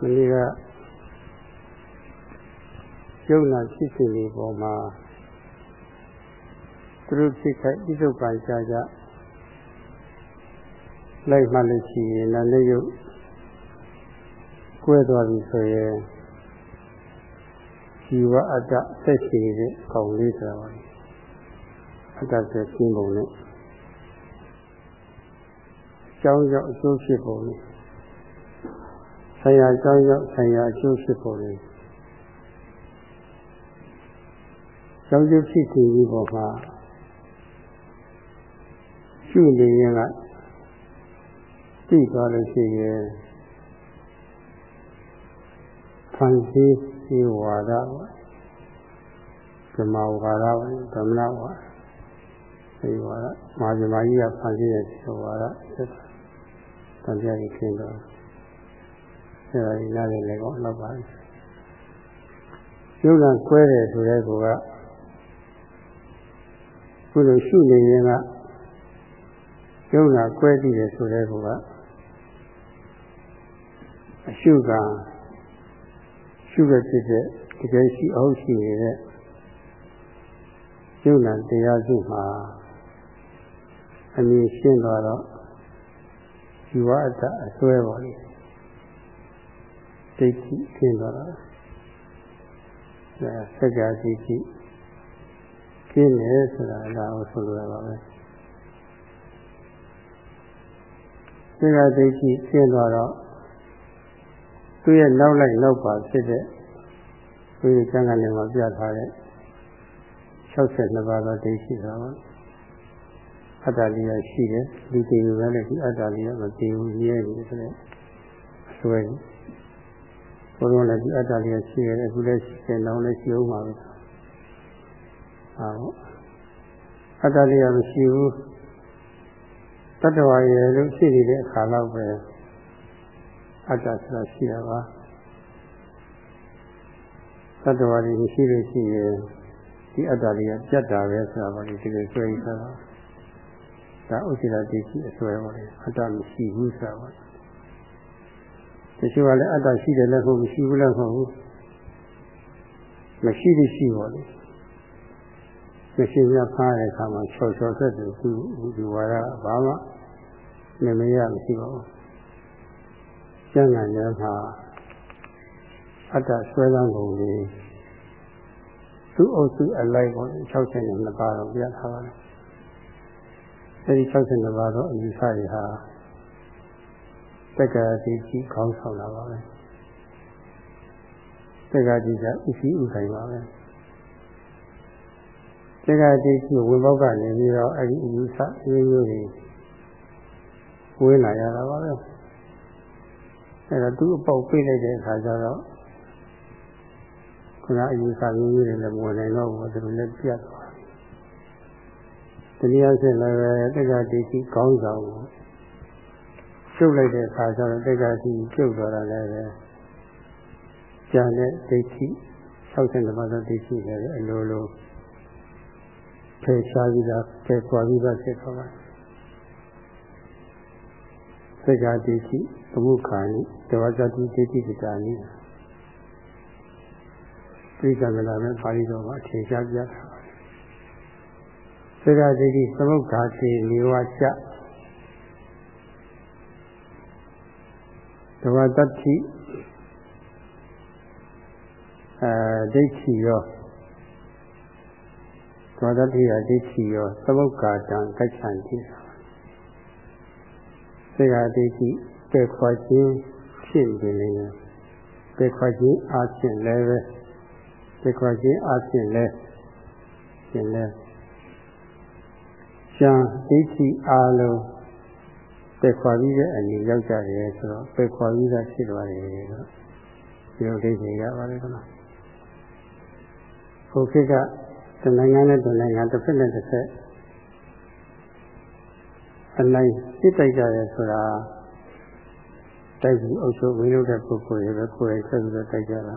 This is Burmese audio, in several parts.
မနေ့ကယုံနာဖြစ်စဉ်ဒီပေါ်မှာသူတို့ဖြစ်ခိုက်ပြစ္ဆုတ်ပံကြကြလိုက်မှလို့ရှိရင်နာနေရုပ်ကွဲသွားပြီဆိုရင်ဇီဝအတ္တသက်ရှိတဲ့ကောင်လေးဆိုတာပါအတ္တဆိုရှင်းပုံနဲ့ကြောင်းကြောင့်အကျိုးဖြစ်ပုံနဲ့ ဆရာကြောင်းကြောင့်ဆရာအကျိုးဖြစ်ပုံနဲ့ကြောင်းကျိုးဖြစ်ခြင်းဒီပေါ်မှာရှုနေရင်ကသိသွားလို့ရှိရင်ဖန်ဆင်းဒီဝါဒပေါ့ဓမ္မဝါဒပေါ့ဓမ္မနာဝါဒဒီဝါဒမာဇမာကြီးကဖန်ဆင်းတဲ့ဒီဝါဒဆက်တန်ပြကြီးခင်းတော့ အဲဒါကြီးနားလည်လည်းကောတော့ပါယုံနာကွဲတယ်ဆိုတဲ့ကောကခုလိုရှုနေရင်ကယုံနာကွဲကြည့်တယ်ဆိုတဲ့ကောကအရှုကရှုရဖြစ်တဲ့တကယ်ရှိအောင်ရှိနေတဲ့ယုံနာတရားစုမှာအမြင်ရှင်းသွားတော့ဇီဝအတ္တအစွဲပါလေ ဒိဋ္ဌိရှင်းသွားတာအဲစက္ကာဒိဋ္ဌိရှင်းတယ်ဆိုတာဒါကိုဆိုလိုရပါပဲစက္ကာဒိဋ္ဌိရှင်းသွားတော့သူ့ရဲ့နောက်လိုက်နောက်ပါဖြစ်တဲ့သူရဲ့ကျမ်းဂန်ထဲမှာပြထားတဲ့62ပါးသောဒိဋ္ဌိဆိုတာအတ္တလေးရရှိတယ်ဒီတည်ယူပဲလည်းဒီအတ္တလေးရမတည်ဘူးရဲပြီဆိုတဲ့အစွဲ ဘုရားလည်းဒီအတ္တလေးရရှိရတယ်အခုလည်းရှိတယ်နောက်လည်းရှိအောင်ပါပဲဟာပေါ့အတ္တလေးရမရှိဘူးတတ္တဝါရဲ့လို့ရှိနေတဲ့အခါတော့ပဲအတ္တဆိုတာရှိတာပါတတ္တဝါတွေမရှိလို့ရှိရင်ဒီအတ္တလေးကပြတ်တာပဲဆိုတာပါလေဒီလိုဆွဲရတာဒါဥစ္စာတိရှိအစွဲပါလေအတ္တမရှိဘူးဆိုတာပါ တချို့ကလည်းအတ္တရှိတယ်လည်းမဟုတ်မရှိဘူးလည်းမဟုတ်ဘူးမရှိလို့ရှိပါလေမရှိရဖားတဲ့အခါမှာချော်ချော်ဆက်တယ်သူဒီဝါရဘာမှနေမရမရှိပါဘူးကျမ်းဂန်ထဲမှာအတ္တဆွဲလန်းပုံလေးသူ့အုပ်စုအလိုက်ပေါ့62ပါးတော့ပြထားပါတယ်အဲဒီ62ပါးတော့အယူဆတွေဟာ တက္ကရာတိကြီးခေါင်းဆောင်လာပါပဲတက္ကရာတိကဥရှိဥဆိုင်ပါပဲတက္ကရာတိကြီးဝင်ပေါက်ကနေပြီးတော့အဲဒီအယူဆမျိုးမျိုးတွေဝေးလာရတာပါပဲအဲဒါသူ့အပေါက်ပြေးလိုက်တဲ့အခါကျတော့ခုနအယူဆမျိုးမျိုးတွေလည်းဝင်နိုင်တော့ဘူးသူတို့လည်းပြတ်သွားတရားဆက်လည်းပဲတက္ကတိရှိကောင်းဆောင်ကို ကျုပ်လိုက်တဲ့အခါကျတော့တက္ကတိကျုပ်သွားတာလည်းပဲကျန်တဲ့ဒိဋ္ဌိ62ပါးသောဒိဋ္ဌိလည်းအလိုလိုဖယ်ရှားပြီးသားဖယ်ခွာပြီးသားဖြစ်သွားပါတယ်တက္ကတိရှိအမှုခါနိတဝဇ္ဇတိဒိဋ္ဌိပတာနိသိက္ခာမလာနဲ့ပါဠိတော်မှာအထင်ရှားပြတာစေကဒိဋ္ဌိသမုဋ္ဌာတိလေဝကျ တဝတ္တိအဲဒိဋ္ဌိရောတဝတ္တိရဒိဋ္ဌိရောသမုဋ္ဌာတံကစ္ဆန္တိစေကဒိဋ္ဌိပေခွာခြင်းဖြစ်နေလေပေခွာခြင်းအားဖြင့်လည်းပဲပေခွာခြင်းအားဖြင့်လည်းရှင်လည်းရှံဒိဋ္ဌိအားလုံး ပယ်ခွာပြီးတဲ့အနေရောက်ကြတယ်ဆိုတော့ပယ်ခွာပြီးသားဖြစ်သွားတယ်ဆိုတော့ဒီလိုဒိဋ္ဌိရပါလေကွာဟိုခေတ်ကတနိုင်ငံနဲ့တနိုင်ငံတစ်ဖက်နဲ့တစ်ဖက်အနိုင်စစ်တိုက်ကြရဲဆိုတာတိုက်ပြီးအုပ်ချုပ်ဝင်းလို့တဲ့ပုဂ္ဂိုလ်တွေပဲကိုယ်တိုင်ဆက်ပြီးတော့တိုက်ကြတာ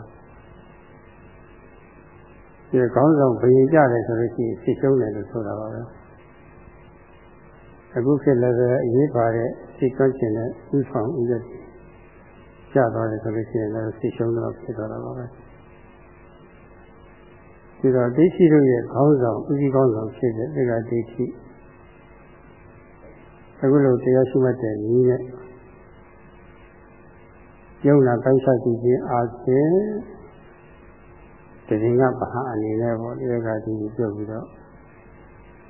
ဒီကောင်းဆောင်ဘယင်ကြတယ်ဆိုလို့ရှိရင်စစ်ရှုံးတယ်လို့ဆိုတာပါပဲ အခုခေတ်လည်းပဲအရေးပါတဲ့စိတ်ကွက်ခြင်းနဲ့ဥဆောင်ဥရည်ကျသွားတယ်ဆိုလို့ရှိရင်လည်းသိရှုံးတော့ဖြစ်သွားတာပါပဲဒီတော့ဒိဋ္ဌိတို့ရဲ့ခေါင်းဆောင်ဥစည်းခေါင်းဆောင်ဖြစ်တဲ့ဒီကဒိဋ္ဌိအခုလိုတရားရှိမှတ်တဲ့နည်းနဲ့ယုံနာပိုင်းခြားကြည့်ခြင်းအားဖြင့်တည်ငါပဟာအနေနဲ့ပေါ့ဒီကဒီပြုတ်ပြီးတော့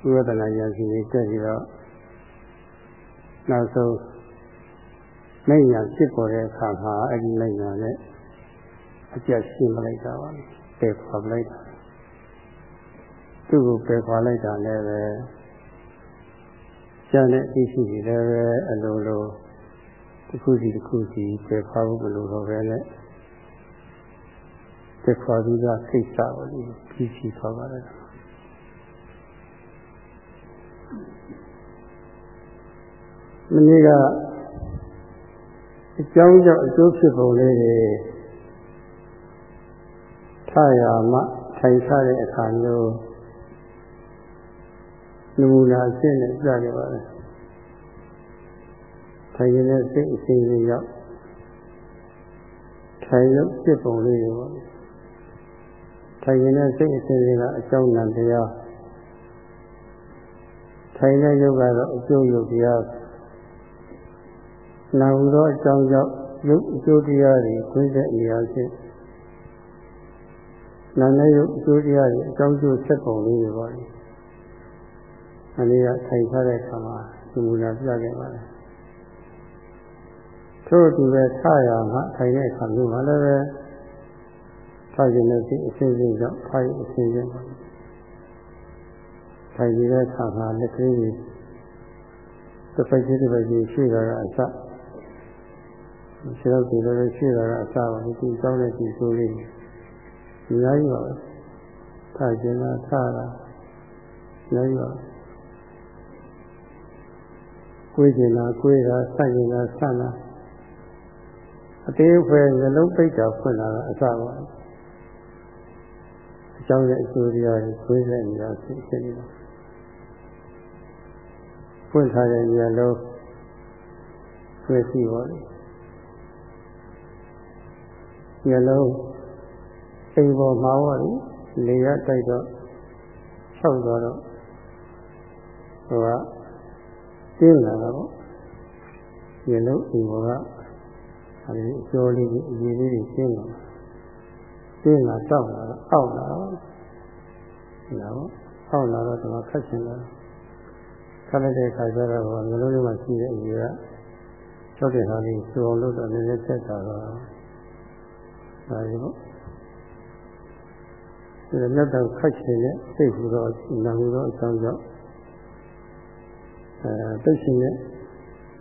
ဝိပဿနာဉာဏ်ရှိနေတက်ပြီးတော့ နောက်ဆုံးမိညာဖြစ်ပေါ်တဲ့အခါမှာအဲ့ဒီမိညာနဲ့အကျက်ရှင်းမလိုက်တာပါပယ်ခွာလိုက်တာသူ့ကိုပယ်ခွာလိုက်တာလည်းပဲကျန်တဲ့အသိရှိတွေလည်းပဲအလိုလိုတစ်ခုစီတစ်ခုစီပယ်ခွာဖို့မလိုတော့ပဲနဲ့ပယ်ခွာပြီးသားစိတ်စားပါလိမ့်ပြီးစီသွားပါလေ မနေ့ကအကြောင်းကြောင့်အကျိုးဖြစ်ပုံလေးတွေထရမှထိုင်ထားတဲ့အခါမျိုးနမူနာအစ်နဲ့ပြခဲ့ပါတယ်ထိုင်နေတဲ့စိတ်အစဉ်လေးရောက်ထိုင်လို့ဖြစ်ပုံလေးတွေပေါ့ထိုင်နေတဲ့စိတ်အစဉ်လေးကအကြောင်းနံတရားထိုင်တဲ့ယုတ်ကတော့အကျိုးယုတ်တရား နာဟုသောအကြောင်းကြောင့်ရုပ်အကျိုးတရားတွေခွင့်တဲ့နေရာချင်းနာနဲ့ရုပ်အကျိုးတရားတွေအကြောင်းကျိုးဆက်ပုံလေးတွေပေါ့လေ။အနည်းကထိုင်ထားတဲ့အခါမှာဒီမူလာပြခဲ့ပါတယ်။ထို့အတူပဲထရမှာထိုင်တဲ့အခါမျိုးမှာလည်းပဲထားခြင်းနဲ့စိတ်အစဉ်စဉ်ကြောင့်ထားရအစဉ်စဉ်ပါထိုင်နေတဲ့အခါမှာလက်ကလေးတွေတစ်ဖက်ချင်းတစ်ဖက်ချင်းရှိတာကအစ ခြေတော့ဒီလိုလေးရှိတာကအစပါဒီကြောင်းနဲ့ဒီဆိုလေးအများကြီးပါပဲထားခြင်းလားထားတာအများကြီးပါကိုယ်ကျင်လားကိုယ်တာဆက်ကျင်လားဆက်လားအသေးအဖွဲနှလုံးပိတ်တာဖွင့်လာတာအစပါအကြောင်းရဲ့အကျိုးတရားကိုကိုယ်ဆက်နေတာဖြစ်ဖြစ်နေတာဖွင့်ထားတဲ့ဉာဏ်လုံးတွေ့ရှိပါလေ ဉာဏ်လုံးအိမ်ပေါ်မှာပါလေလေရတိုက်တော့၆သွားတော့ဟိုကတင်းလာတော့ဉာဏ်လုံးအိမ်ပေါ်ကအဲဒီအကျော်လေးကြီးအရေးလေးတွေတင်းလာတင်းလာတောက်လာတော့အောက်လာတော့နော်အောက်လာတော့ဒီမှာခက်ချင်တယ်ခက်လိုက်တဲ့အခါကျတော့ငလုံးလေးမှာရှိတဲ့အရေးက၆တဲ့ဟာလေးစုအောင်လုပ်တော့နည်းနည်းဆက်တာတော့ ဒါရီပေါ့ဒီမြတ်တော်ခက်ချင်တဲ့စိတ်ဟူသောနာဟူသောအကြောင်းကြောင့်အဲသိရှင်တဲ့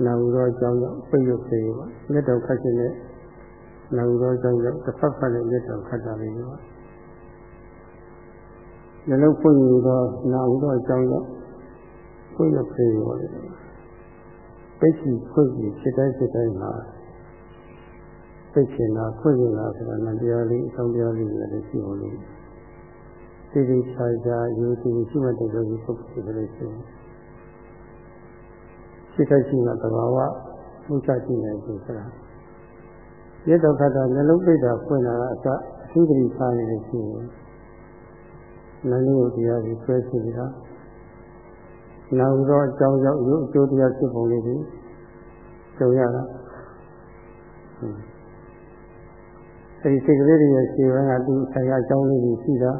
နာဟူသောအကြောင်းကြောင့်ပြည့်ရုပ်စေပါမြတ်တော်ခက်ချင်တဲ့နာဟူသောအကြောင်းကြောင့်တစ်ဖက်ဖက်နဲ့မြတ်တော်ခက်တာလေးပါလည်းလုံးပွင့်ယူသောနာဟူသောအကြောင်းကြောင့်ပြည့်ရုပ်စေပါလေပိတ်ရှိဖွင့်ပြီးဖြစ်တိုင်းဖြစ်တိုင်းမှာ သိချင်တာဖွင့်နေတာဆိုတာနတရားလေးအဆောင်တရားလေးတွေလည်းရှိဖို့လို့သိသိချာချာယူသိရှိမှတဲ့ယောဂီပုဂ္ဂိုလ်တွေလည်းရှိတယ်ရှိတဲ့ရှိမှသဘာဝမှုချကြည့်နိုင်ပြီဆိုတာရတဲ့ခါတော့နှလုံးပိတ်တာဖွင့်တာကအစအထူးတတိထားနေလို့ရှိရင်နှလုံးတရားကြီးဆွဲရှိနေတာနောက်တော့အကြောင်းကြောင့်ရုပ်အကျိုးတရားဖြစ်ပုံလေးတွေကြုံရတာ အဲဒီစိတ်ကလေးတွေရဲ့ခြေဝန်းကသူဆိုင်ရာအကြောင်းလေးတွေရှိတာ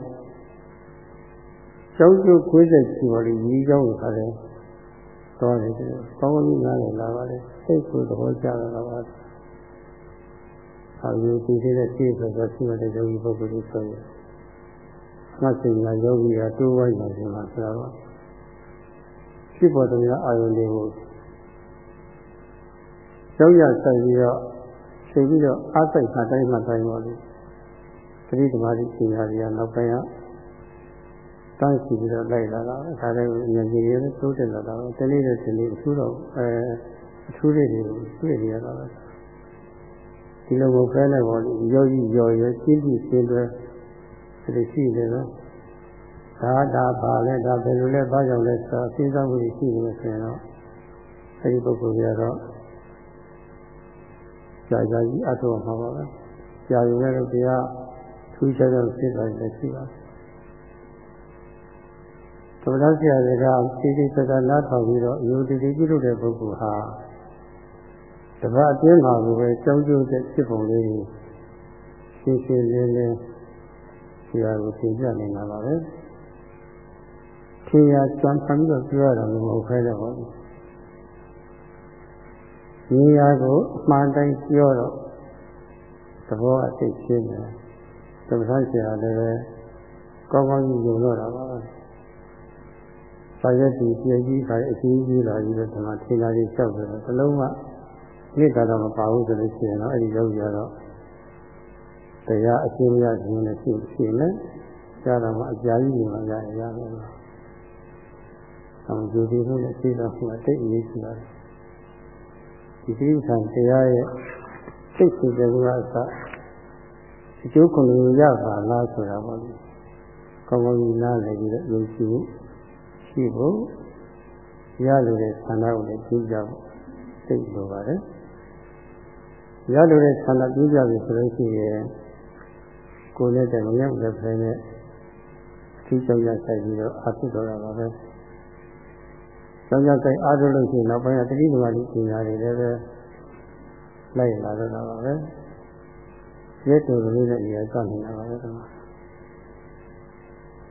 ကျောင်းကျိုးခွေးဆက်ရှိပါလိမ့်ကြီးကျောင်းကိုခါတယ်သွားတယ်ကောင်းကောင်းကြီးနားလည်လာပါလေစိတ်ကိုသဘောကျလာပါအာရုံတည်တဲ့စိတ်ဆိုတော့ရှိတဲ့ယောဂီပုဂ္ဂိုလ်တွေဆိုရင်ငါစိတ်ကယောဂီကတိုးဝိုင်းနေတယ်မှာဆိုတော့ဖြစ်ပေါ်တဲ့အာယုန်တွေကိုရောက်ရဆိုင်ပြီးတော့ ချိန်ပြီးတော့အားစိတ်မှတိုင်းမှတိုင်းပါလို့သတိသမာဓိပညာတွေကနောက်ပိုင်းကတန်းစီပြီးတော့လိုက်လာတာဒါလည်းအမြင်ကြီးတွေတိုးတက်လာတာပဲတနေ့နဲ့တနေ့အထူးတော့အဲအထူးလေးတွေကိုတွေ့နေရတာပဲဒီလိုကိုဖဲနဲ့ပေါ်လို့ယောဂီရော်ရရှင်းပြီးရှင်းတွဲဒီရှိတယ်နော်ဒါဒါပါလဲဒါဘယ်လိုလဲဘာကြောင့်လဲဆိုတော့စဉ်းစားမှုရှိနေလို့ဆိုရင်တော့အဲဒီပုဂ္ဂိုလ်ကတော့ ကြာကြာကြီးအထောက်မှာပါပဲကြာရင်လည်းတရားထူးခြားတဲ့ဖြစ်တာလည်းရှိပါတယ်သမထဆရာတွေကသိသိစကားနားထောင်ပြီးတော့အယုဒိတိပြုလုပ်တဲ့ပုဂ္ဂိုလ်ဟာတပတ်အတွင်းမှာပဲကြောင်းကျိုးတဲ့ဖြစ်ပုံလေးရှင်းရှင်းလင်းလင်းဆရာကိုသင်ပြနေတာပါပဲထင်ရကြံဖန်ပြီးတော့ပြောရတာမဟုတ်ခဲတော့ဘူး ဒီရာကိုအမှန်တိုင်းပြောတော့သဘောအသိရှင်းတယ်သမထဆရာလည်းကောင်းကောင်းကြီးယုံတော့တာပါပဲစာရက်ဒီပြည့်ကြီးခါအကြီးကြီးလာပြီးတော့ဒီမှာထင်လာပြီးလျှောက်တယ်ဘလုံးကနေ့ကတော့မပါဘူးဆိုလို့ရှိရင်တော့အဲ့ဒီရောက်ရတော့တရားအရှင်းရခြင်းနဲ့ရှိရှိမယ်ကြားတော့မှအကြာကြီးနေမှရရရမယ်အောင်ဒီဒီလို့သိတော့မှတိတ်အရေးကြီးပါတယ် ဒီတိဆံတရားရဲ့စိတ်စိတ်တွေကစအကျိုးခုနှစ်ရပါလားဆိုတာပေါ့လေကောင်းကောင်းကြီးနားလည်ပြီးတော့ယုံကြည်မှုရှိဖို့ရလို့တဲ့ဆန္ဒကိုလည်းကြည့်ကြဖို့သိလိုပါတယ်ရလို့တဲ့ဆန္ဒကြည့်ကြပြီဆိုလို့ရှိရင်ကိုယ်နဲ့တည်းမရောက်တဲ့ဖဲနဲ့အထီးကြောင့်ရဆိုင်ပြီးတော့အာထုတော်တာပါပဲ။ ကြောင့်ရဆိုင်အားထုတ်လို့ရှိရင်နောက်ပိုင်းကတတိဓမ္မတိပညာတွေလည်းပဲလိုက်လာတော့တာပါပဲ။ရက်တော်ကလေးနဲ့နေရာစနေတာပါပဲဒီမှာ။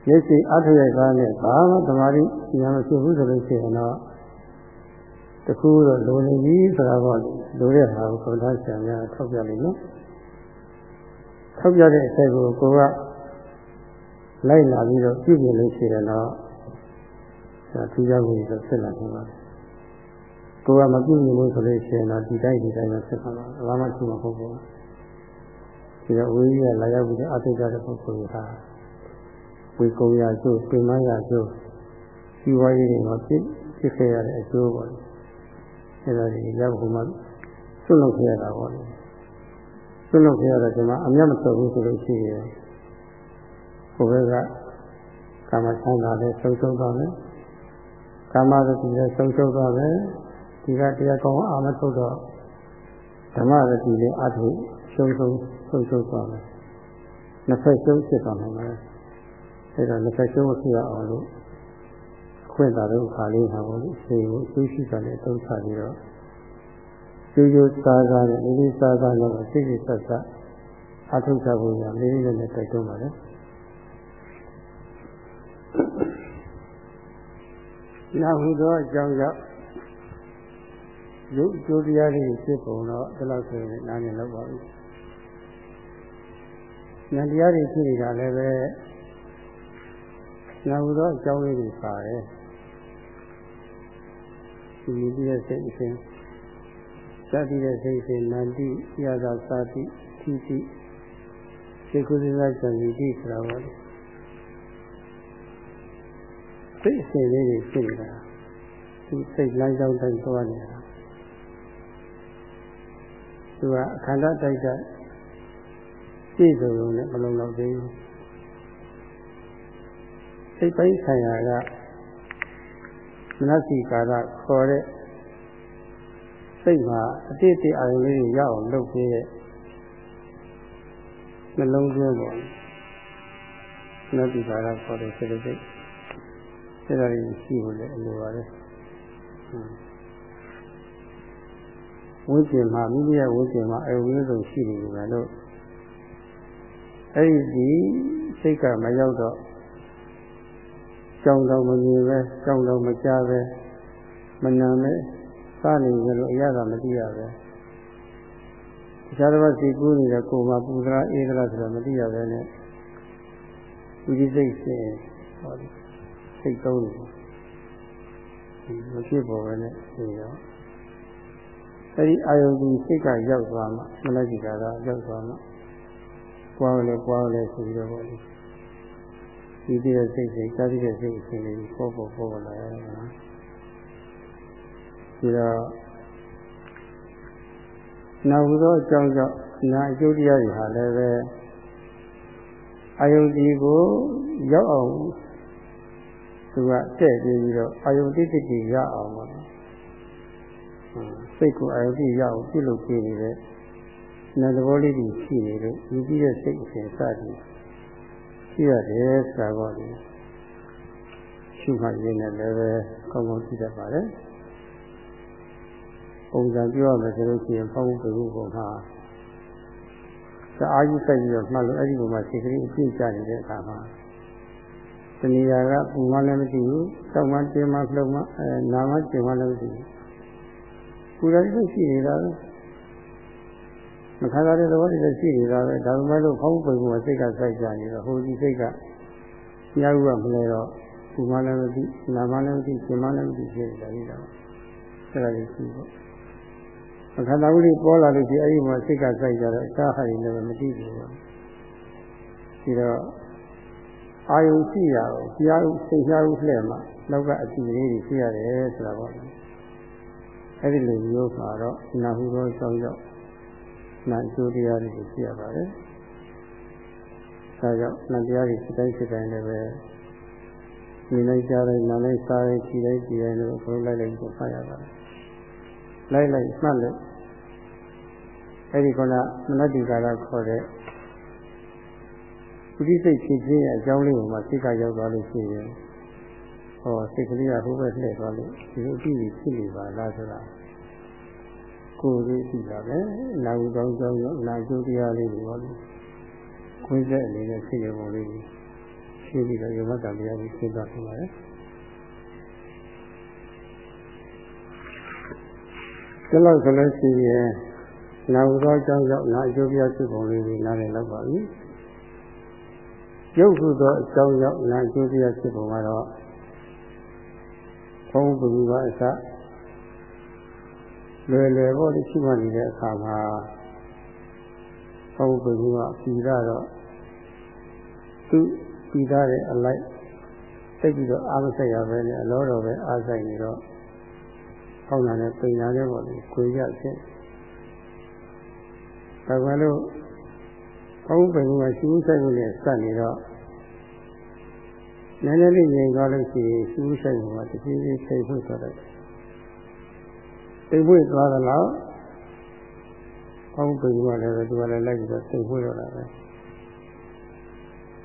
ရက်စီအားထုတ်ရကားနဲ့ဘာမှဓမ္မတိပညာမရှိဘူးဆိုလို့ရှိရင်တော့တခုတော့လိုနေပြီဆိုတာပေါ့လိုတဲ့ဟာကိုကမ္ဘာဆရာများထောက်ပြလိမ့်မယ်။ထောက်ပြတဲ့အချက်ကိုကိုကလိုက်လာပြီးတော့ပြုပြင်လို့ရှိတယ်တော့ ဒါထူးခြားမှုတွေဖြစ်လာနေပါတယ်။ကိုကမပြုပြင်လို့ဆိုလို့ရှိရင်တော့ဒီတိုင်းဒီတိုင်းပဲဖြစ်သွားမှာ။ဘာမှထူးမှာမဟုတ်ဘူး။ဒီတော့ဝိရိယလာရောက်ပြီးတော့အသိကြတဲ့ပုဂ္ဂိုလ်ဟာဝေကုံရကျိုးပြင်မရကျိုးဒီဝါရည်တွေမှာဖြစ်ဖြစ်ခဲ့ရတဲ့အကျိုးပေါ့လေ။အဲဒါတွေရောက်ခုမှဆွတ်လုပ်ခဲ့ရတာပေါ့လေ။စွန့်လွတ်ခဲ့ရတော့ဒီမှာအမျက်မထွက်ဘူးဆိုလို့ရှိရင်ဘုရားကကာမဆန္ဒလည်းဆုံးရှုံးသွားမယ် ကာမရတိလည်းဆုံးရှုံးသွားမယ်ဒီကတရားကောင်းအာမထုတ်တော့ဓမ္မရတိလည်းအထုရှုံးဆုံးဆုံးရှုံးသွားမယ်နှစ်ဖက်ရှုံးဖြစ်သွားမှာပဲအဲဒါနှစ်ဖက်ရှုံးဖြစ်ရအောင်လို့ခွင့်တာတော့ခါလေးဟာပေါ့လေအချိန်ကိုအကျိုးရှိတာနဲ့သုံးချပြီးတော့ကျိုးကျိုးစားစားနဲ့လေးလေးစားစားနဲ့စိတ်စိတ်ဆက်ဆက်အထုချဖို့ရလေးလေးနဲ့တိုက်တွန်းပါလေ နောက်ဟူသောအကြောင်းကြောင့်ရုပ်ကျိုးတရားတွေဖြစ်ပုံတော့ဒီလောက်ဆိုရင်နားနေလောက်ပါပြီ။ဉာဏ်တရားတွေဖြစ်နေတာလည်းပဲနောက်ဟူသောအကြောင်းလေးတွေပါတယ်။ဒီဒီရဲ့စိတ်အစဉ်သတိတဲ့စိတ်စဉ်နန္တိရသာသာတိသီတိစေကုသဇာဇံတိဆိုတာပါလေ စိတ်အစဉ်လေးတွေဖြစ်နေတာသူစိတ်လမ်းကြောင်းတိုင်းသွားနေတာသူကအခန္ဓာတိုက်တာပြည့်စုံလုံးနဲ့မလုံးတော့သေးဘူးစိတ်ပိုင်းဆိုင်ရာကမနစိကာရခေါ်တဲ့စိတ်မှာအတိတ်အာရုံလေးရအောင်လုပ်ပေးတဲ့နှလုံးသွင်းပေါ်နတိပါရခေါ်တဲ့စိတ် စိတ်စိတ်ဓာတ်ကြီးရှိဖို့လည်းအလိုပါတယ်ဝိကျင်မှာမိမိရဲ့ဝိကျင်မှာအယုံမျိုးစုံရှိနေတယ်လို့အဲ့ဒီစိတ်ကမရောက်တော့ကြောင်တော်မမြင်ပဲကြောင်တော်မကြားပဲမနာမဲ့စားနေကြလို့အရသာမသိရပဲတခြားတစ်ပါးစီကူးနေတဲ့ကိုယ်မှာပူသလားအေးသလားဆိုတော့မသိရပဲနဲ့ဒီဒီစိတ်ရှင်ဟောဒီ စိတ်သုံးနေမဖြစ်ပေါ်ပဲနဲ့ရှင်ရောအဲဒီအာယုန်ကြီးစိတ်ကရောက်သွားမှမလိုက်ကြတာကရောက်သွားမှပွားလဲပွားလဲဆိုပြီးတော့ပေါ့လေဒီတည်းစိတ်စိတ်စားတဲ့စိတ်အရှင်လေးပေါ်ပေါ်ပေါ်လာရတယ်နော်ဒီတော့နောက်သောအကြောင်းကြောင့်နာအကျိုးတရားတွေဟာလည်းပဲအာယုန်ဒီကိုရောက်အောင် သူကတဲ့ပြီးတော့အာယုန်တိတိတိရအောင်ပါစိတ်ကိုအာယုန်တိရအောင်ပြုလုပ်ပေးနေတဲ့နာသဘောလေးတွေရှိနေလို့ယူပြီးတဲ့စိတ်အစဉ်စသည်ရှိရတယ်ဆိုတာပေါ့လေရှုမှတ်ရင်းနဲ့လည်းပဲကောင်းကောင်းသိတတ်ပါတယ်ပုံစံပြောရမယ်ဆိုလို့ရှိရင်ပေါင်းပုဂ္ဂိုလ်ပုံမှာတအားကြီးစိုက်ပြီးတော့မှတ်လို့အဲ့ဒီပုံမှာစိတ်ကလေးအပြည့်ကျနေတဲ့အခါမှာ တဏှာကပူမှလည်းမသိဘူးတောက်မှတင်းမှလှုပ်မှအဲနာမှကျင်မှလည်းမသိဘူးပူတယ်ရှိနေတာပဲမခံစားတဲ့သဘောတည်းရှိနေတာပဲဒါပေမဲ့လို့ဖောင်းပွေမှုစိတ်ကစိုက်ကြနေတော့ဟိုဒီစိတ်ကညာဥကမလဲတော့ပူမှလည်းမသိနာမှလည်းမသိကျင်မှလည်းမသိဖြစ်နေတာဒီတော့အဲ့ဒါလေးရှိပေါ့အခန္ဓာဝိရိပေါ်လာလို့ဒီအဲ့ဒီမှာစိတ်ကစိုက်ကြတော့အခြားဟာတွေလည်းမသိဘူးပေါ့ဒီတော့ အာယုရှိရအောင်ကြားဥစိတ်ကြားဥလှဲ့မှာနောက်ကအကြည့်လေးတွေရှိရတယ်ဆိုတာပေါ့အဲ့ဒီလိုမျိုးမှာတော့နာဟုသောကြောင့်ကြောင့်နာအကျိုးတရားတွေရှိရပါတယ်ဒါကြောင့်နာတရားတွေစိတ်တိုင်းစိတ်တိုင်းလည်းပဲဒီလိုက်ကြတဲ့နာလိုက်စားတဲ့ခြေတိုင်းခြေတိုင်းလို့ဘုရားလိုက်လိုက်ကိုဖတ်ရပါတယ်လိုက်လိုက်မှတ်လို့အဲ့ဒီကမနတိကာရခေါ်တဲ့ ပုရိစိတ်ဖြစ်ခြင်းရဲ့အကြောင်းလေးကိုမှစိတ်ကရောက်သွားလို့ရှိရင်ဟောစိတ်ကလေးကဟိုဘက်လှည့်သွားလို့ဒီလိုအကြည့်ဖြစ်နေပါလားဆိုတာကိုယ်လေးရှိတာပဲနာဟုကောင်းကြောင်းရောနာကျိုးတရားလေးတွေဟောလို့ခွင့်ဆက်အနေနဲ့ဖြစ်ရပုံလေးရှင်းပြီးတော့ယောဂတရားကြီးရှင်းသွားပါမယ်ဒီလောက်ဆိုလို့ရှိရင်နာဟုသောအကြောင်းကြောင့်နာအကျိုးပြဖြစ်ပုံလေးတွေနားလည်လောက်ပါပြီ ရုပ်ဟုသောအကြောင်းကြောင့်နာအကျိုးပြဖြစ်ပုံကတော့ဘုံပူပါအစလွယ်လွယ်ပေါ့လေရှိမှနေတဲ့အခါမှာဘုံပူကပြီးတော့သူပြီးသားတဲ့အလိုက်သိပြီးတော့အားမဆက်ရပဲနဲ့အလောတော်ပဲအားဆိုင်နေတော့ဟောင်းတာနဲ့ပိန်တာနဲ့ပေါ့လေခွေရဖြစ်ဒါကလို့ ကောင်းပင်ကရှူးဆိုင်မှုနဲ့စက်နေတော့နည်းနည်းလေးငြိမ်သွားလို့ရှိရင်ရှူးဆိုင်မှုကတဖြည်းဖြည်းချိန်ဖို့ဆိုတော့တိတ်ဝိသွားသလားကောင်းပင်ကလည်းသူကလည်းလိုက်ပြီးတော့တိတ်ဝိတော့တာပဲ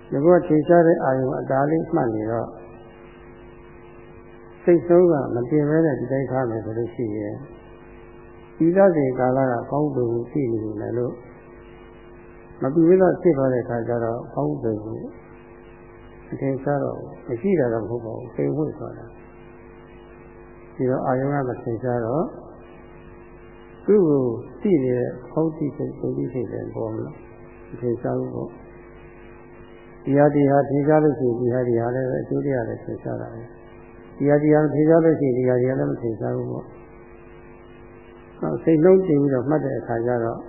ဒီကောထင်ရှားတဲ့အာယုံအတားလေးမှတ်နေတော့စိတ်ဆုံးကမတင်ပဲနဲ့ဒီတိုင်းထားမယ်ဆိုလို့ရှိရင်ဒီသားစဉ်ကာလကကောင်းပုံကိုသိနေတယ်လို့ မပြီးသေးတော့ဖြစ်သွားတဲ့အခါကျတော့ကောင်းပုံကိုအထင်ရှားတော့မရှိတာတော့မဟုတ်ပါဘူးသိဝှေ့သွားတာဒီတော့အာယုံကမထင်ရှားတော့သူ့ကိုသိနေတဲ့ဟောတိစိတ်ပုံတိစိတ်တွေပေါ်မလို့အထင်ရှားဘူးပေါ့ဒီဟာဒီဟာထင်ရှားလို့ရှိရင်ဒီဟာဒီဟာလည်းအကျိုးတရားလည်းထင်ရှားတာပဲဒီဟာဒီဟာထင်ရှားလို့ရှိရင်ဒီဟာဒီဟာလည်းမထင်ရှားဘူးပေါ့နောက်စိတ်လုံးတင်ပြီးတော့မှတ်တဲ့အခါကျတော့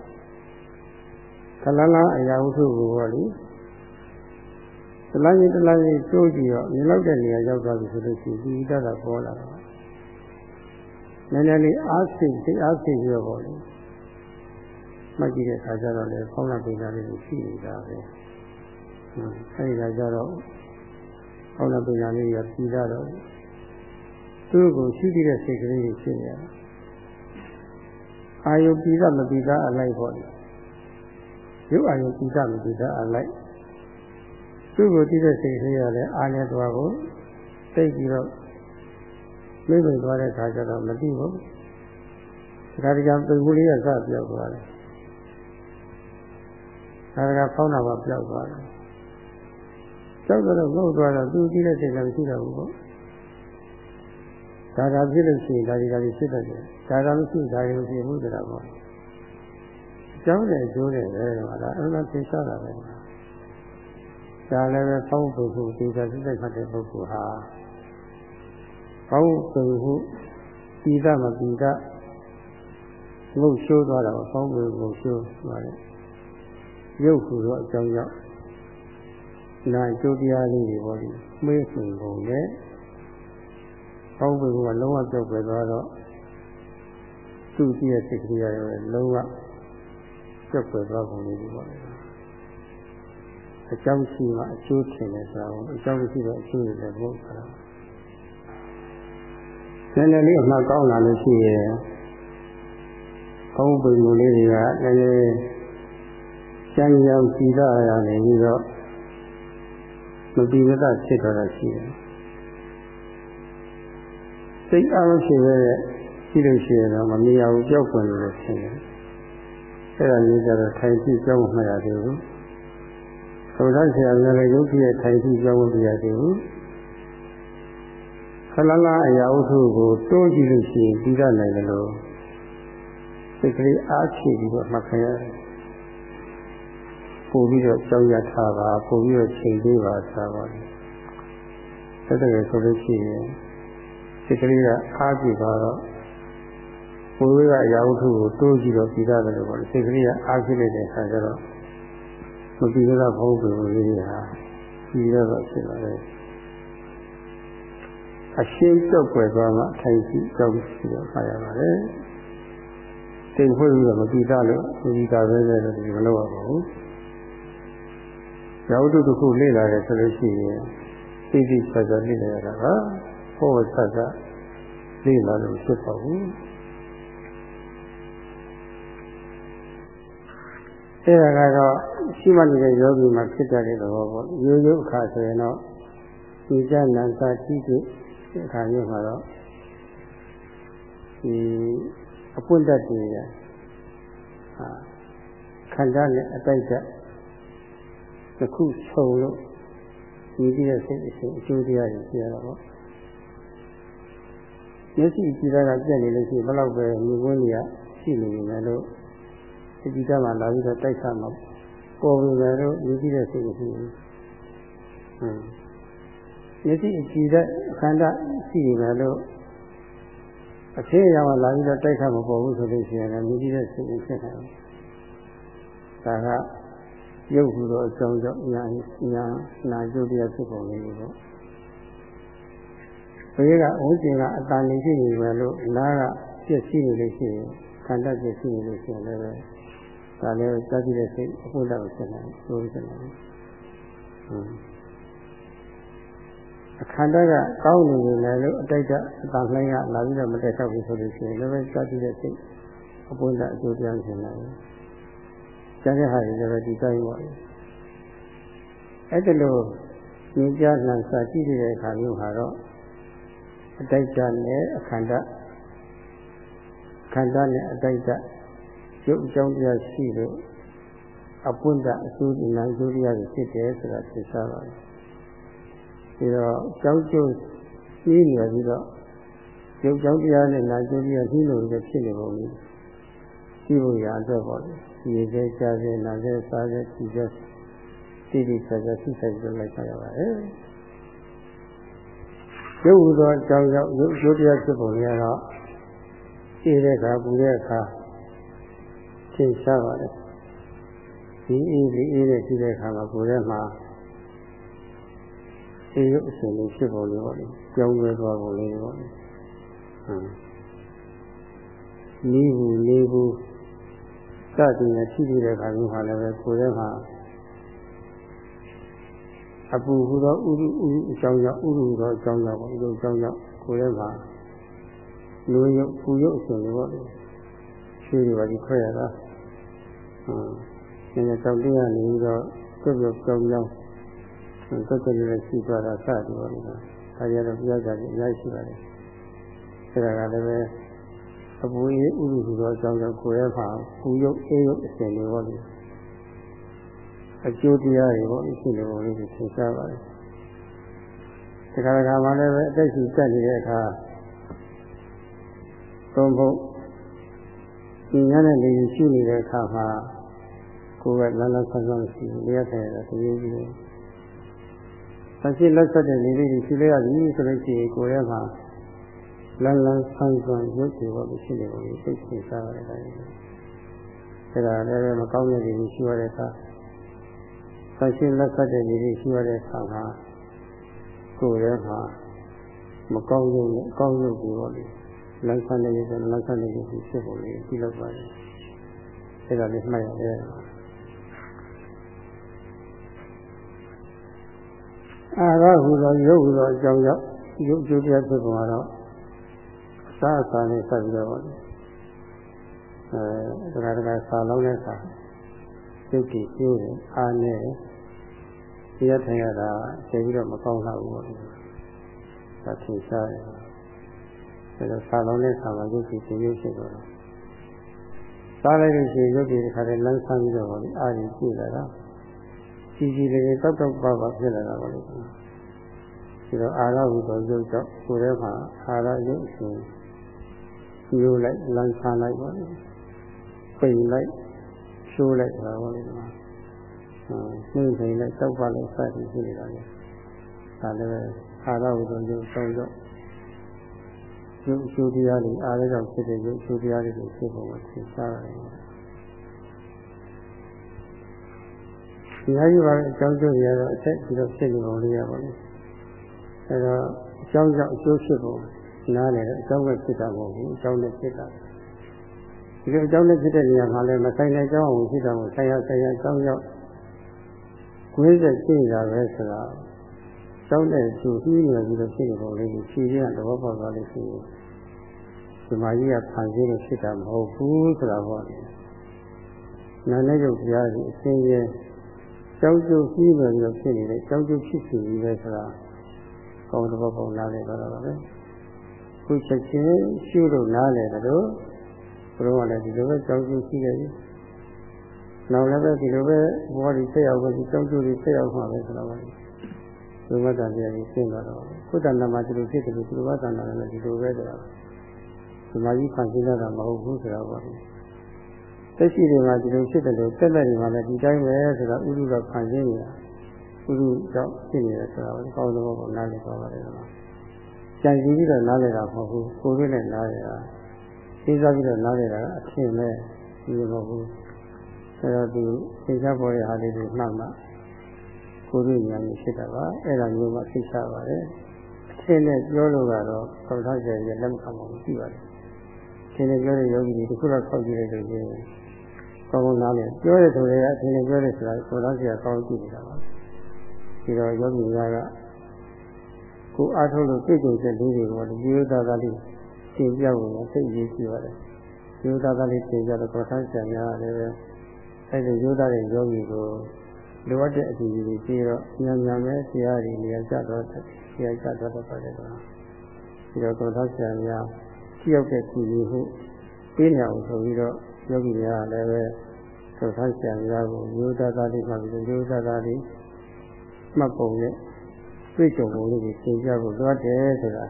ခလလားအရာဝတ္ထုကိုဟောလေတလားချင်းတလားချင်းတိုးကြည့်တော့မြင်လောက်တဲ့နေရာရောက်သွားပြီဆိုလို့ရှိရင်ဒီတတ်တာပေါ်လာတော့နည်းနည်းလေးအားစိတ်စိတ်အားစိတ်ပြီးတော့ပေါ့လေမှတ်ကြည့်တဲ့အခါကျတော့လေဖောင်းလာပိန်လာလေးကိုရှိနေတာပဲအဲဒီကကြတော့ဖောင်းလာပိန်လာလေးကပြီးတော့သူ့ကိုရှိသေးတဲ့စိတ်ကလေးကိုရှင်းနေရတယ်အာယုပိဒမပိဒအလိုက်ပေါ့လေ ရုပ်အာယုပိဒမပိဒအလိုက်သူ့ကိုသိတဲ့စိတ်လေးရလဲအာနဲ့သွားကိုသိပြီးတော့မိမ့်မိန်သွားတဲ့ခါကျတော့မသိဘူးဒါကြံပိန်မှုလေးကစပြောက်သွားတယ်ဒါကဖောင်းတာပါပြောက်သွားတယ်ကြောက်တော့ငုတ်သွားတော့သူသိတဲ့စိတ်ကမရှိတော့ဘူးပေါ့ဒါသာဖြစ်လို့ရှိရင်ဒါဒီဒါဒီဖြစ်တတ်တယ်ဒါသာမရှိဒါတွေမရှိဘူးဆိုတာပေါ့အ ကြောင်းနဲ့အကျိုးနဲ့ပဲတော့ဒါအမှန်သင်္ချာတာပဲဒါလည်းပဲပေါင်းပုဂ္ဂိုလ်ဒီသာစိတ်ဆက်တဲ့ပုဂ္ဂိုလ်ဟာပေါင်းပုဂ္ဂိုလ်ပြီးသားမပြီးသားငုတ်ရှိုးသွားတာပေါ့ပေါင်းပုဂ္ဂိုလ်ရှိုးသွားတယ်ရုပ်ခုတော့အကြောင်းကြောင့်နာကျိုးတရားလေးတွေပေါ့ဒီမေးစဉ်ပုံနဲ့ကောင်းပေကလုံးဝပြောက်ပဲသွားတော့သူ့ကြည့်ရဲ့စိတ်ကလေးရယ်လုံးဝ ပြောက်ပဲသွားပုံလေးပေါ့လေအကြောင်းရှိမှအကျိုးထင်တယ်ဆိုတာကိုအကြောင်းရှိတော့အကျိုးတွေလည်းဘုရားနည်းနည်းလေးအမှတ်ကောင်းလာလို့ရှိရင်ကောင်းပေမျိုးလေးတွေကနည်းနည်းကျမ်းကြောင်ကြည်လာရနေပြီးတော့မတိမတဖြစ်တော့တာရှိတယ်စိတ်အားမရှိပဲရှိလို့ရှိရင်တော့မမြင်ရဘူးကြောက်ွယ်လို့ဖြစ်တယ် အဲ့ဒါမျိုးကြတော့ထိုင်ကြည့်ကြောက်မှရသေးဘူးသုဒ္ဓဆရာများလည်းယုတ်ပြည့်ထိုင်ကြည့်ကြောက်မှရသေးဘူးခလလာအရာဝတ္ထုကိုတိုးကြည့်လို့ရှိရင်ပြီးရနိုင်တယ်လို့စိတ်ကလေးအားဖြည့်ပြီးတော့မှတ်ခရတယ်ပို့ပြီးတော့ကြောက်ရထားပါပို့ပြီးတော့ချိန်ပေးပါသာပါဆက်တကယ်ဆိုလို့ရှိရင်စိတ်ကလေးကအားကြည့်ပါတော့ ပို့ပြီးကအရာဝတ္ထုကိုတိုးကြည့်တော့ပြီးရတယ်လို့ပေါ့စိတ်ကလေးကအားကြည့်လိုက်တဲ့အခါကျတော့မပြီးတော့ဘုံဘုံလေးဟာပြီးတော့ဖြစ်လာတယ်အရှင်းကြောက်ွယ်သွားမှအထိုင်ရှိကြောက်ရှိတော့ဖာရပါတယ်တိမ်ဖွင့်ပြီးတော့မပြီးသားလို့ဒီကပဲလေလို့ဒီမလုပ်ရပါဘူးရောက်တုတစ်ခုလေ့လာတယ်ဆိုလို့ရှိရင်သိသိဆက်ဆက်လေ့လာရတာကဟောဆက်ဆက်လေ့လာလို့ဖြစ်ပါဘူး အဲဒါကတော့ရှိမှနေတဲ့ယောဂီမှာဖြစ်တဲ့သဘောပေါ့ရိုးရိုးအခါဆိုရင်တော့ဒီကြနံစာတိတိအခါမျိုးမှာတော့ဒီအပွင့်တတ်တွေဟာခန္ဓာနဲ့အတိုက်တက်တစ်ခုဆုံလို့ဒီပြည့်စိတ်အရှင်အကျိုးတရားကြီးပြရတော့မျက်စိကြည့်တာကပြက်နေလို့ရှိရင်ဘယ်တော့ပဲမြင်ကွင်းကြီးကရှိနေနေတယ်လို့ ဒီကြည့်တာမှလာပြီးတော့တိုက်ခတ်မှာပေါ်ပြီလေလို့မြင်ကြည့်တဲ့စိတ်မရှိဘူးဟွန်းမျက်စိကြည့်တဲ့ခန္ဓာရှိနေတယ်လို့အသေးအရာမှလာပြီးတော့တိုက်ခတ်မပေါ်ဘူးဆိုလို့ရှိရင်လည်းမြင်ကြည့်တဲ့စိတ်ဖြစ်တယ်ဒါကရုပ်ဟူသောအကြောင်းကြောင့်ညာညာနာကျုပ်တရားဖြစ်ပုံလေးပေါ့ဘေးကဝိကျင်ကအတန်နေရှိနေပဲလို့နားကပြည့်စည်နေလို့ရှိရင်ခန္ဓာပြည့်စည်နေလို့ရှိရင်လည်း ဒါလည်းသတိတဲ့စိတ်အဖို့တော့ဖြစ်နေဆိုရနေတယ်အခန္ဓာကကောင်းနေနေလို့အတိတ်ကအတန်လှိုင်းကလာပြီးတော့မတက်တော့ဘူးဆိုလို့ရှိရင်လည်းသတိတဲ့စိတ်အဖို့တော့အကျိုးတရားဖြစ်နေတယ်ကျန်တဲ့ဟာတွေလည်းဒီတိုင်းပါအဲ့ဒါလို့ဉာဏ်ကြနှံစာကြည့်တဲ့အခါမျိုးဟာတော့အတိုက်တနဲ့အခန္ဓာခန္ဓာနဲ့အတိုက်တ ရုပ်အကြောင်းတရားရှိလို့အပွင့်တအစိုးဒီနာအစိုးတရားတွေဖြစ်တယ်ဆိုတာသိစားပါတယ်ဒီတော့ကြောင်းကျုပ်ပြီးနေပြီးတော့ရုပ်ကြောင်းတရားနဲ့နာအစိုးတရားပြီးလို့လည်းဖြစ်နေပုံကြီးရှိဖို့ရအတွက်ပေါ့လေရေခဲကြားခဲနာခဲစားခဲကြည့်ခဲတိတိကျကျသိဆိုင်ပြလိုက်ကြရပါတယ်ရုပ်ဟူသောအကြောင်းကြောင့်ရုပ်ရုပ်တရားဖြစ်ပုံတွေကတော့အေးတဲ့အခါပူတဲ့အခါ သင်ရှားပါတယ်ဒီအေးဒီအေးတဲ့ရှိတဲ့အခါမှာကိုယ်ထဲမှာအေးရုပ်အစဉ်လေးဖြစ်ပုံလေးပေါ့လေကြောင်းရွယ်သွားပုံလေးပေါ့လေဟမ်နီးဘူးလေးဘူးစသည်နဲ့ရှိပြီးတဲ့အခါမျိုးမှာလည်းပဲကိုယ်ထဲမှာအပူဟူသောဥရုဥအကြောင်းကြောင့်ဥရုဟူသောအကြောင်းကြောင့်ပေါ့ဥရုအကြောင်းကြောင့်ကိုယ်ထဲမှာလူရုပ်ပူရုပ်အစဉ်တွေပေါ့လေ ရွှေတွေပါဒီခွဲရတာဟမ်ဒီကြောင့်တရားနေပြီးတော့ပြုတ်ပြုတ်ကြောင်းကြောင်းသက်သက်လေးရှိသွားတာစသည်ပေါ့လေဒါကြတော့ပြရကြတယ်အများကြီးရှိပါတယ်အဲဒါကလည်းပဲအပူအေးဥရုဟူသောအကြောင်းကြောင့်ကိုယ်ရဲ့မှာပူရုပ်အေးရုပ်အစဉ်တွေပေါ့လေအကျိုးတရားတွေပေါ့ရှိနေပုံလေးကိုသင်ရှားပါတယ်ဒီခါကမှလည်းပဲအသက်ရှူတက်နေတဲ့အခါသုံးဖို့ ဒီညနဲ့နေရှုနေတဲ့အခါမှာကိုယ်ကလမ်းလမ်းဆန်းဆန်းရှိလျက်တယ်တကယ်ကြီးဆရှိလက်ဆက်တဲ့နေလေးတွေရှိလိုက်ရပြီဆိုလို့ရှိရင်ကိုယ်ရဲ့မှာလန်းလန်းဆန်းဆန်းရုပ်တွေပေါ့ရှိနေပုံလေးသိသိစားရတယ်ဒါလည်းလည်းမကောင်းတဲ့တွေရှိရတဲ့အခါဆရှိလက်ဆက်တဲ့နေလေးရှိရတဲ့အခါမှာကိုယ်ရဲ့မှာမကောင်းရုပ်နဲ့အကောင်းရုပ်တွေပေါ့လေ လမ်းဆန်းတဲ့ရုပ်နဲ့လမ်းဆန်းတဲ့ရုပ်တွေဖြစ်ပုံလေးကြည့်လိုက်ပါလေအဲ့ဒါလေးမှတ်ရတယ်အာရဟူသောရုပ်ဟူသောအကြောင်းကြောင့်ရုပ်ကျိုးတရားဖြစ်ပုံကတော့အစားအစာနဲ့ဆက်ပြီးတော့အဲဒါကတည်းကစာလုံးနဲ့စာရုပ်ကြည့်ကျိုးတယ်အားနဲ့ဒီရထိုင်ရတာကျေပြီးတော့မကောင်းတော့ဘူးပေါ့ဒါထင်ရှားတယ် အဲဒါဆာလုံးနဲ့ဆာမှာရုပ်ကြည့်ကျိုးဖြစ်တော့စားလိုက်လို့ရှိရင်ရုပ်ကြည့်တစ်ခါတည်းလမ်းဆန်းပြီးတော့ပေါ့အားကြီးကြည့်လာတာကြီးကြီးလေးတောက်တောက်ပါပါဖြစ်လာတာပေါ့လေဒီတော့အာရဟုသောရုပ်တော့ကိုယ်ထဲမှာအာရရုပ်ရှင်ညိုလိုက်လမ်းဆန်းလိုက်ပေါ့လေပိန်လိုက်ရှိုးလိုက်တာပေါ့လေဒီမှာနှိမ့်စိန်လိုက်တောက်ပါလိုက်စသည်ဖြစ်နေတာလေဒါလည်းအာရဟုသောရုပ်ဆုံးတော့ ရုပ်ရှိုးတရားတွေအားရကြောင့်ဖြစ်တဲ့ရုပ်ရှိုးတရားတွေဖြစ်ပေါ်မှာသင်ရှားရတယ်ဒီဟာကြီးပါအကြောင်းကျိုးတွေကတော့အထက်ပြီးတော့ဖြစ်နေပုံလေးရပါလိမ့်အဲတော့အကြောင်းကြောင့်အကျိုးဖြစ်ပုံနားလည်တော့အကြောင်းပဲဖြစ်တာမဟုတ်ဘူးအကြောင်းနဲ့ဖြစ်တာဒီလိုအကြောင်းနဲ့ဖြစ်တဲ့နေရာမှာလည်းမဆိုင်တဲ့အကြောင်းအောင်ဖြစ်တာမို့ဆိုင်ရဆိုင်ရအကြောင်းကြောင့်ကိုယ်ဆက်ရှိနေတာပဲဆိုတာ ကြောင်းတဲ့သူပြီးနေပြီးတော့ဖြစ်နေပုံလေးကိုဖြည့်ရတဲ့ဘောပေါက်သွားလို့ရှိရင်ဒီမာကြီးကဖန်ဆင်းလို့ဖြစ်တာမဟုတ်ဘူးဆိုတာပေါ့နာနဲ့ရုပ်တရားကြီးအစဉ်ချင်းကြောက်ကြပြီးပဲပြီးတော့ဖြစ်နေတဲ့ကြောက်ကြဖြစ်စီကြီးပဲဆိုတာကောင်းတဲ့ဘောပေါက်နားလည်တော့တာပါပဲခုချက်ချင်းရှုလို့နားလည်တယ်လို့ဘုရားကလည်းဒီလိုပဲကြောက်ကြရှိခဲ့ပြီနောက်လည်းပဲဒီလိုပဲဘောဒီဆက်ရောက်ပဲဒီကြောက်ကြတွေဆက်ရောက်မှာပဲဆိုတော့ပါ ဘုရားတန်တရားကြီးရှင်းတော့ခုတ္တနာမှာဒီလိုဖြစ်တယ်လို့ဘုရားတန်တာလည်းဒီလိုပဲဆိုတာဒီမှာကြီးဖန်ဆင်းတာမဟုတ်ဘူးဆိုတော့ပါသက်ရှိတွေမှာဒီလိုဖြစ်တယ်လို့တက်လက်တွေမှာလည်းဒီတိုင်းပဲဆိုတာဥဒုကဖန်ဆင်းနေတာဥဒုကြောင့်ဖြစ်နေတယ်ဆိုတာကိုကောင်းတဲ့ဘောကိုနားလည်ပါပါတယ်ကွာကြံစည်ပြီးတော့နားလည်တာမဟုတ်ဘူးကိုယ်တွေ့နဲ့နားလည်တာသိစားပြီးတော့နားလည်တာအထင်ပဲဒီလိုမဟုတ်ဘူးအဲတော့ဒီသိစားပေါ်တဲ့ဟာလေးတွေမှတ်မှ ကိုယ်တွေ့ဉာဏ်ကြီးဖြစ်တာပါအဲ့ဒါမျိုးမှသိစားပါတယ်အထင်နဲ့ပြောလို့ကတော့ကောက်ထားကြရဲ့လက်မခံပါဘူးရှိပါတယ်အထင်နဲ့ပြောတဲ့ယောဂီတွေတခုတော့ခောက်ကြည့်လိုက်လို့ရှိရင်ကောင်းကောင်းနားလည်ပြောတဲ့ဆိုတဲ့အထင်နဲ့ပြောတဲ့ဆိုတာကိုယ်သားစီကကောင်းကြည့်နေတာပါဒီတော့ယောဂီများကကိုအားထုတ်လို့သိကြတဲ့လူတွေကိုဒီရိုးသားသားလေးသင်ပြဖို့သိရေးကြည့်ပါတယ်ရိုးသားသားလေးသင်ပြတော့ပဋ္ဌာန်းဆရာများလည်းပဲအဲဒီရိုးသားတဲ့ယောဂီကို လိုအပ်တဲ့အကူအညီတွေပြီးတော့ညံညံပဲဆရာကြီးနေရာကျတော့ဆရာကျတော့ပါတယ်ကွာဒီတော့ကောသောဆရာများကြည့်ရောက်တဲ့ကူညီမှုပေးနေအောင်ဆိုပြီးတော့ယောဂီများလည်းပဲကောသောဆရာများကိုရိုးသားသားလေးမှပြီးရိုးသားသားလေးမှတ်ပုံနဲ့တွေ့ကြုံပုံလေးကိုသင်ပြဖို့လိုအပ်တယ်ဆိုတာ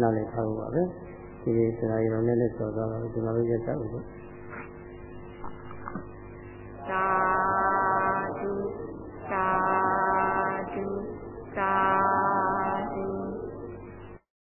နားလည်ထားဖို့ပါပဲဒီလိုဆရာကြီးတော်နဲ့လည်းဆော်သွားပါဦးကျွန်တော်တို့ရက်တတ်ဦးလို့သာ sadhu, sadhu.